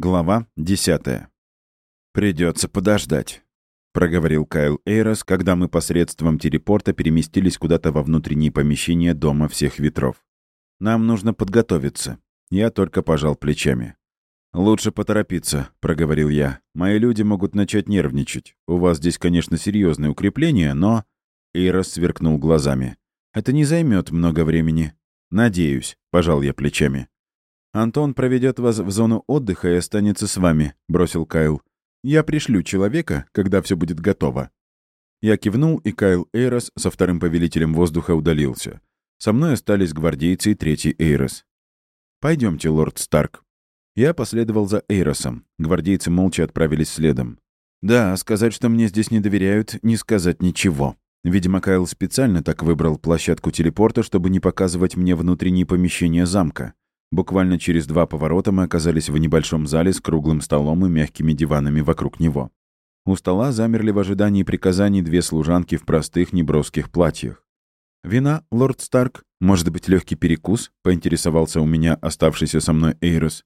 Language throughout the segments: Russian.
Глава 10. «Придется подождать», — проговорил Кайл Эйрос, когда мы посредством телепорта переместились куда-то во внутренние помещения Дома всех ветров. «Нам нужно подготовиться». Я только пожал плечами. «Лучше поторопиться», — проговорил я. «Мои люди могут начать нервничать. У вас здесь, конечно, серьезные укрепления, но...» Эйрос сверкнул глазами. «Это не займет много времени». «Надеюсь», — пожал я плечами. «Антон проведет вас в зону отдыха и останется с вами», — бросил Кайл. «Я пришлю человека, когда все будет готово». Я кивнул, и Кайл Эйрос со вторым повелителем воздуха удалился. Со мной остались гвардейцы и третий Эйрос. Пойдемте, лорд Старк». Я последовал за Эйросом. Гвардейцы молча отправились следом. Да, сказать, что мне здесь не доверяют, не сказать ничего. Видимо, Кайл специально так выбрал площадку телепорта, чтобы не показывать мне внутренние помещения замка. Буквально через два поворота мы оказались в небольшом зале с круглым столом и мягкими диванами вокруг него. У стола замерли в ожидании приказаний две служанки в простых неброских платьях. «Вина, лорд Старк? Может быть, легкий перекус?» — поинтересовался у меня оставшийся со мной Эйрос.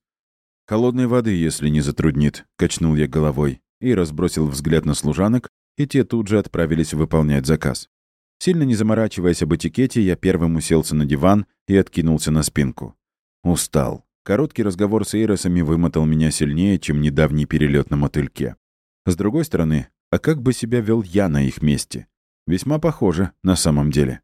«Холодной воды, если не затруднит», — качнул я головой. Эйрос бросил взгляд на служанок, и те тут же отправились выполнять заказ. Сильно не заморачиваясь об этикете, я первым уселся на диван и откинулся на спинку. Устал. Короткий разговор с Эйросами вымотал меня сильнее, чем недавний перелет на мотыльке. С другой стороны, а как бы себя вел я на их месте? Весьма похоже, на самом деле.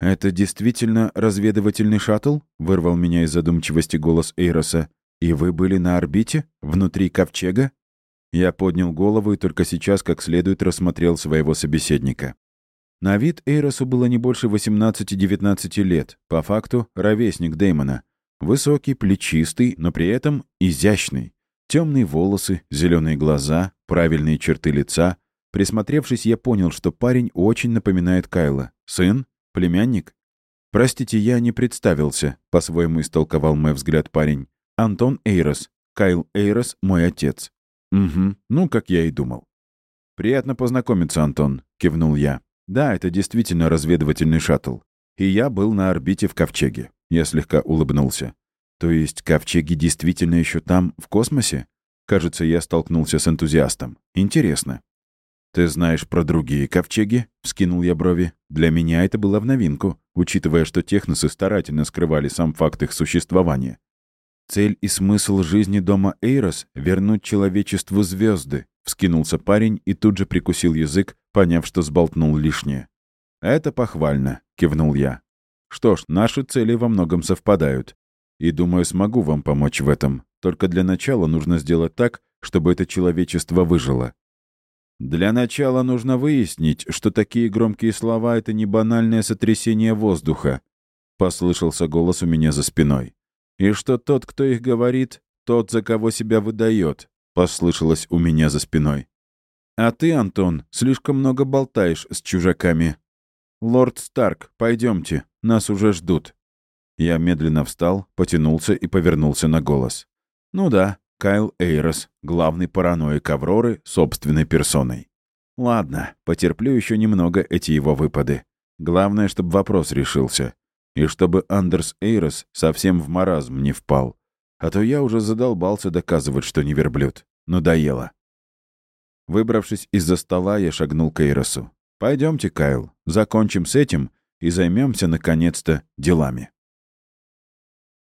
«Это действительно разведывательный шаттл?» — вырвал меня из задумчивости голос Эйроса. «И вы были на орбите? Внутри ковчега?» Я поднял голову и только сейчас как следует рассмотрел своего собеседника. На вид Эйросу было не больше 18-19 лет, по факту — ровесник Дэймона, Высокий, плечистый, но при этом изящный. Темные волосы, зеленые глаза, правильные черты лица. Присмотревшись, я понял, что парень очень напоминает Кайла. Сын? Племянник? «Простите, я не представился», — по-своему истолковал мой взгляд парень. «Антон Эйрос. Кайл Эйрос — мой отец». «Угу, ну, как я и думал». «Приятно познакомиться, Антон», — кивнул я. «Да, это действительно разведывательный шаттл. И я был на орбите в Ковчеге. Я слегка улыбнулся. То есть ковчеги действительно еще там, в космосе? Кажется, я столкнулся с энтузиастом. Интересно. «Ты знаешь про другие ковчеги?» — вскинул я брови. «Для меня это было в новинку, учитывая, что техносы старательно скрывали сам факт их существования. Цель и смысл жизни дома Эйрос — вернуть человечеству звезды. вскинулся парень и тут же прикусил язык, поняв, что сболтнул лишнее. «Это похвально», — кивнул я. Что ж, наши цели во многом совпадают. И думаю, смогу вам помочь в этом. Только для начала нужно сделать так, чтобы это человечество выжило. Для начала нужно выяснить, что такие громкие слова — это не банальное сотрясение воздуха. Послышался голос у меня за спиной. И что тот, кто их говорит, тот, за кого себя выдает, послышалось у меня за спиной. А ты, Антон, слишком много болтаешь с чужаками. Лорд Старк, пойдемте, нас уже ждут». Я медленно встал, потянулся и повернулся на голос. «Ну да, Кайл Эйрос, главный параноик Авроры, собственной персоной. Ладно, потерплю еще немного эти его выпады. Главное, чтобы вопрос решился. И чтобы Андерс Эйрос совсем в маразм не впал. А то я уже задолбался доказывать, что не верблюд. Надоело. Выбравшись из-за стола, я шагнул к Эйросу. Пойдемте, Кайл, закончим с этим и займемся наконец-то, делами.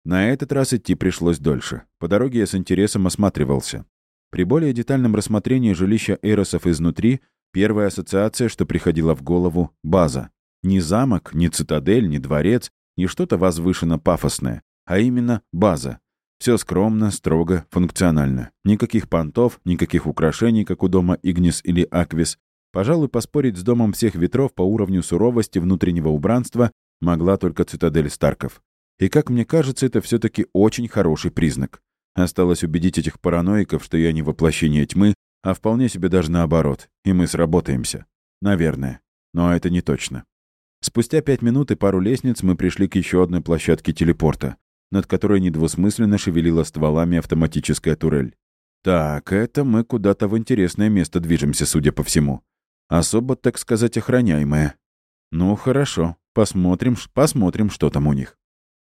На этот раз идти пришлось дольше. По дороге я с интересом осматривался. При более детальном рассмотрении жилища Эросов изнутри, первая ассоциация, что приходила в голову — база. Не замок, не цитадель, не дворец, не что-то возвышенно-пафосное, а именно база. Все скромно, строго, функционально. Никаких понтов, никаких украшений, как у дома Игнис или Аквис, Пожалуй, поспорить с домом всех ветров по уровню суровости внутреннего убранства могла только цитадель Старков. И, как мне кажется, это все таки очень хороший признак. Осталось убедить этих параноиков, что я не воплощение тьмы, а вполне себе даже наоборот, и мы сработаемся. Наверное. Но это не точно. Спустя пять минут и пару лестниц мы пришли к еще одной площадке телепорта, над которой недвусмысленно шевелила стволами автоматическая турель. Так, это мы куда-то в интересное место движемся, судя по всему. Особо, так сказать, охраняемая. Ну, хорошо. Посмотрим, посмотрим, что там у них.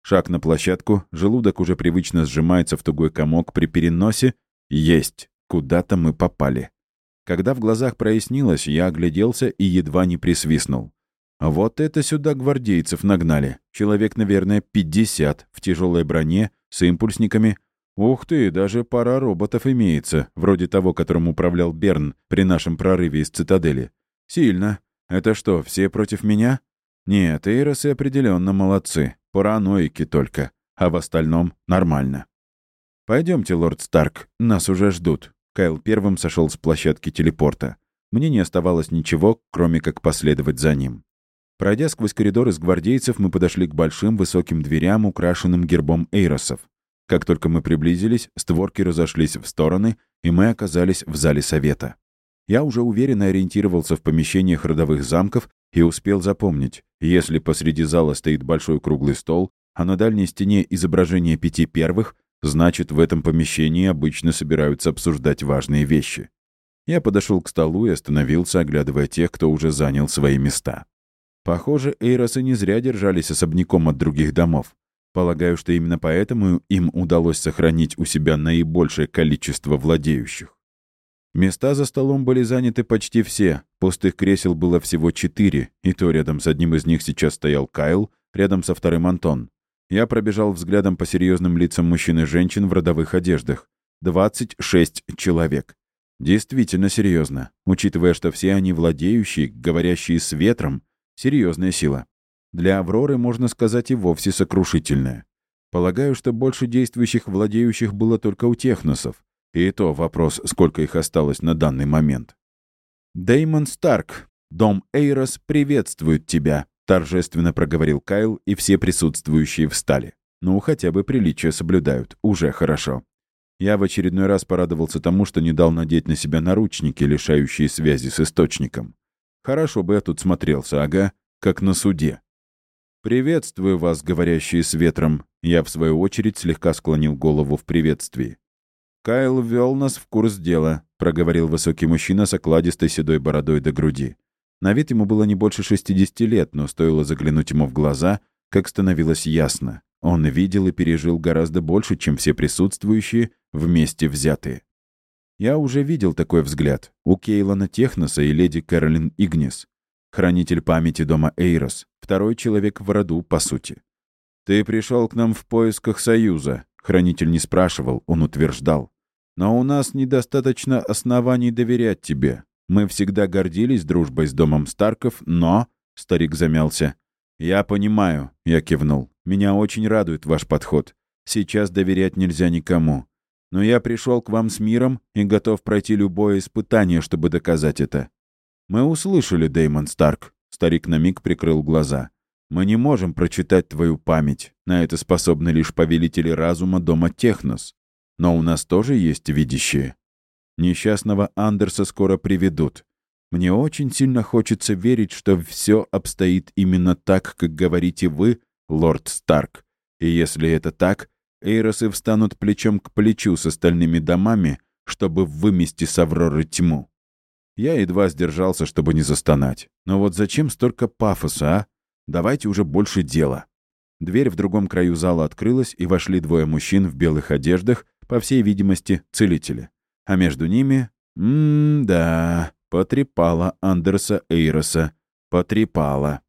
Шаг на площадку, желудок уже привычно сжимается в тугой комок при переносе. Есть! Куда-то мы попали. Когда в глазах прояснилось, я огляделся и едва не присвистнул. Вот это сюда гвардейцев нагнали. Человек, наверное, 50 в тяжелой броне, с импульсниками. Ух ты, даже пара роботов имеется, вроде того, которым управлял Берн при нашем прорыве из цитадели. Сильно. Это что, все против меня? Нет, Эйросы определенно молодцы. Параноики только. А в остальном нормально. Пойдемте, лорд Старк, нас уже ждут. Кайл первым сошел с площадки телепорта. Мне не оставалось ничего, кроме как последовать за ним. Пройдя сквозь коридор из гвардейцев, мы подошли к большим высоким дверям, украшенным гербом эйросов. Как только мы приблизились, створки разошлись в стороны, и мы оказались в зале совета. Я уже уверенно ориентировался в помещениях родовых замков и успел запомнить, если посреди зала стоит большой круглый стол, а на дальней стене изображение пяти первых, Значит, в этом помещении обычно собираются обсуждать важные вещи. Я подошел к столу и остановился, оглядывая тех, кто уже занял свои места. Похоже, эйросы не зря держались особняком от других домов. Полагаю, что именно поэтому им удалось сохранить у себя наибольшее количество владеющих. Места за столом были заняты почти все, пустых кресел было всего четыре, и то рядом с одним из них сейчас стоял Кайл, рядом со вторым Антон. Я пробежал взглядом по серьезным лицам мужчин и женщин в родовых одеждах. 26 человек. Действительно серьезно, учитывая, что все они владеющие, говорящие с ветром, серьезная сила. Для Авроры, можно сказать, и вовсе сокрушительная. Полагаю, что больше действующих владеющих было только у техносов. И то вопрос, сколько их осталось на данный момент. Деймон Старк, дом Эйрос приветствует тебя торжественно проговорил Кайл, и все присутствующие встали. Ну, хотя бы приличия соблюдают, уже хорошо. Я в очередной раз порадовался тому, что не дал надеть на себя наручники, лишающие связи с источником. Хорошо бы я тут смотрелся, ага, как на суде. «Приветствую вас, говорящие с ветром», я, в свою очередь, слегка склонил голову в приветствии. «Кайл ввел нас в курс дела», — проговорил высокий мужчина с окладистой седой бородой до груди. На вид ему было не больше 60 лет, но стоило заглянуть ему в глаза, как становилось ясно. Он видел и пережил гораздо больше, чем все присутствующие, вместе взятые. Я уже видел такой взгляд у Кейлана Техноса и леди Кэролин Игнис. Хранитель памяти дома Эйрос, второй человек в роду, по сути. «Ты пришел к нам в поисках союза», — хранитель не спрашивал, он утверждал. «Но у нас недостаточно оснований доверять тебе. Мы всегда гордились дружбой с домом Старков, но...» — старик замялся. «Я понимаю», — я кивнул. «Меня очень радует ваш подход. Сейчас доверять нельзя никому. Но я пришел к вам с миром и готов пройти любое испытание, чтобы доказать это». «Мы услышали, Деймон Старк», — старик на миг прикрыл глаза. «Мы не можем прочитать твою память. На это способны лишь повелители разума дома Технос. Но у нас тоже есть видящие. Несчастного Андерса скоро приведут. Мне очень сильно хочется верить, что все обстоит именно так, как говорите вы, лорд Старк. И если это так, Эйросы встанут плечом к плечу с остальными домами, чтобы вымести с Авроры тьму. Я едва сдержался, чтобы не застонать. Но вот зачем столько пафоса, а? Давайте уже больше дела. Дверь в другом краю зала открылась, и вошли двое мужчин в белых одеждах, по всей видимости, целители а между ними... М-да, потрепала Андерса Эйроса. Потрепала.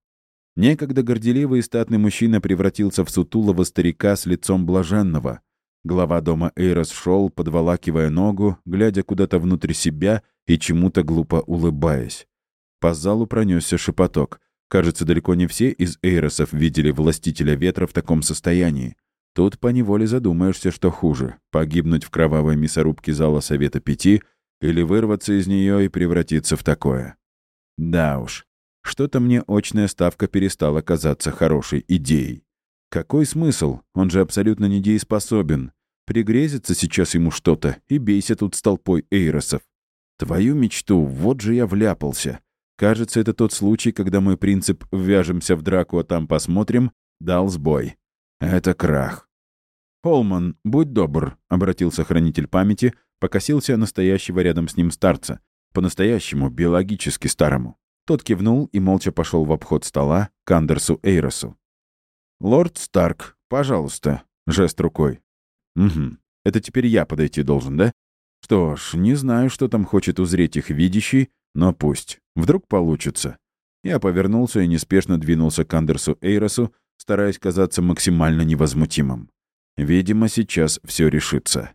Некогда горделивый и статный мужчина превратился в сутулого старика с лицом блаженного. Глава дома Эйрос шел, подволакивая ногу, глядя куда-то внутрь себя и чему-то глупо улыбаясь. По залу пронесся шепоток. Кажется, далеко не все из Эйросов видели властителя ветра в таком состоянии. Тут поневоле задумаешься, что хуже — погибнуть в кровавой мясорубке зала Совета Пяти или вырваться из нее и превратиться в такое. Да уж, что-то мне очная ставка перестала казаться хорошей идеей. Какой смысл? Он же абсолютно недееспособен. Пригрезится сейчас ему что-то и бейся тут с толпой эйросов. Твою мечту, вот же я вляпался. Кажется, это тот случай, когда мой принцип «ввяжемся в драку, а там посмотрим» дал сбой. Это крах. «Холман, будь добр», — обратился хранитель памяти, покосился настоящего рядом с ним старца, по-настоящему биологически старому. Тот кивнул и молча пошел в обход стола к Андерсу Эйросу. «Лорд Старк», пожалуйста», — жест рукой. «Угу. Это теперь я подойти должен, да? Что ж, не знаю, что там хочет узреть их видящий, но пусть. Вдруг получится». Я повернулся и неспешно двинулся к Андерсу Эйросу, стараясь казаться максимально невозмутимым. Видимо, сейчас все решится.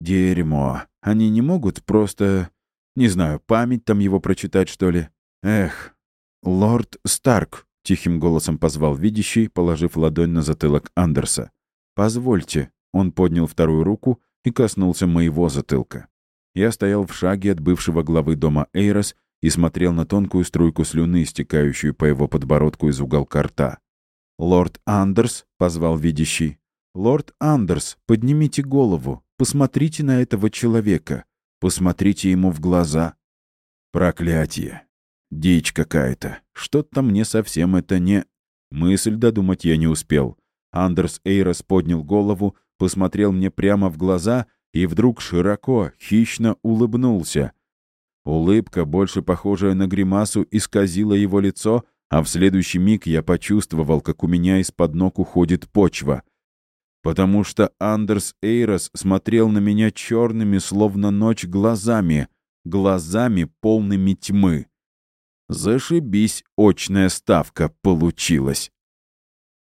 Дерьмо. Они не могут просто... Не знаю, память там его прочитать, что ли? Эх. Лорд Старк, — тихим голосом позвал видящий, положив ладонь на затылок Андерса. «Позвольте». Он поднял вторую руку и коснулся моего затылка. Я стоял в шаге от бывшего главы дома Эйрос и смотрел на тонкую струйку слюны, стекающую по его подбородку из уголка рта. «Лорд Андерс», — позвал видящий. «Лорд Андерс, поднимите голову, посмотрите на этого человека, посмотрите ему в глаза». Проклятие. Дичь какая-то. Что-то мне совсем это не... Мысль додумать я не успел. Андерс Эйрос поднял голову, посмотрел мне прямо в глаза и вдруг широко, хищно улыбнулся. Улыбка, больше похожая на гримасу, исказила его лицо — а в следующий миг я почувствовал, как у меня из-под ног уходит почва. Потому что Андерс Эйрос смотрел на меня черными, словно ночь, глазами, глазами, полными тьмы. Зашибись, очная ставка получилась.